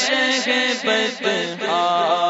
شہبت آ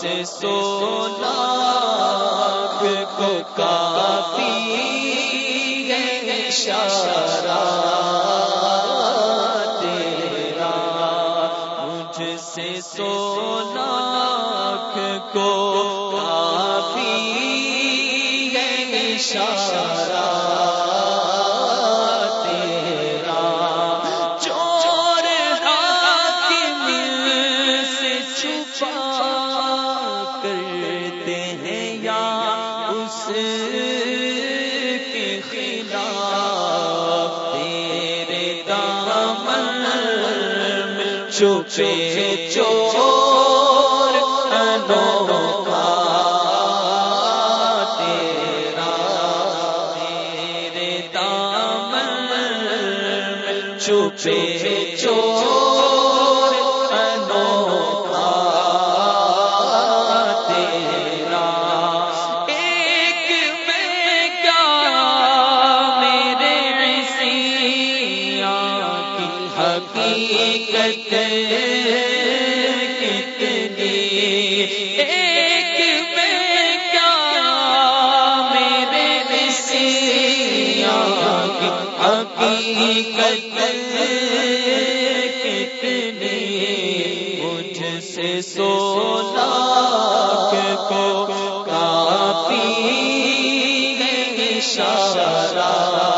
سے سونا کو کافی ہے اشارہ تیرا مجھ سے سونا کو کافی ہے اشارہ چھپے چور انوکھا تیرا میرے دامن چھپے چور انوکھا تیرا ایک میں کیا میرے حقیقت سولا کو کافی ہے اشارہ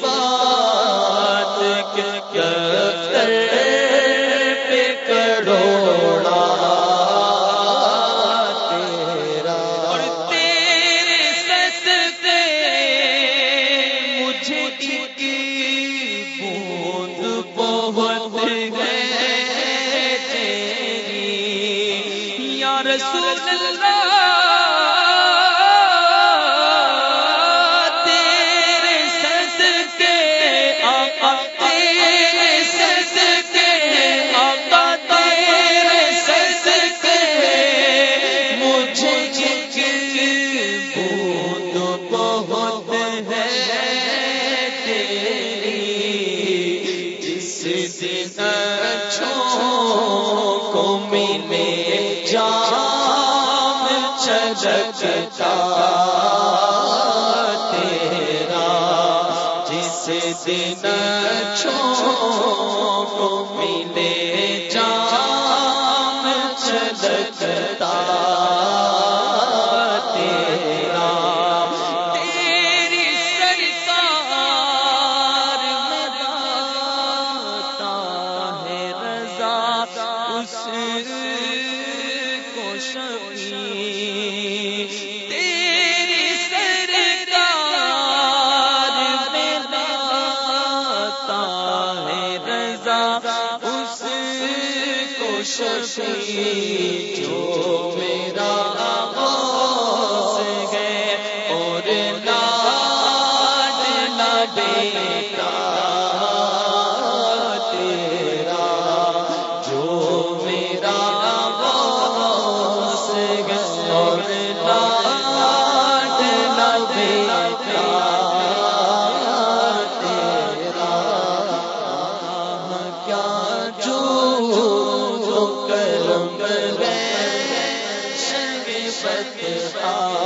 پا دن کو ملے جان اس کو شفیع تیری سرکار ہے رضا اس کو شفیع جو میرا جو